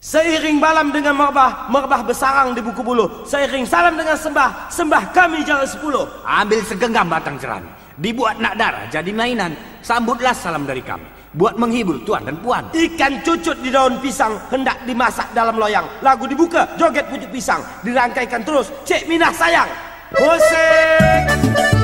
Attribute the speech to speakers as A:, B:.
A: Seiring balam dengan merbah, merbah bersarang di buku bulu. Seiring salam dengan sembah, sembah kami jalan sepuluh.
B: Ambil segenggam batang jerami, Dibuat nak darah jadi mainan, sambutlah salam dari kami. Buat menghibur tuan dan puan.
A: Ikan cucut di daun pisang, hendak dimasak dalam loyang. Lagu dibuka, joget pucuk pisang. Dirangkaikan terus, Cik Minah sayang. Hosek!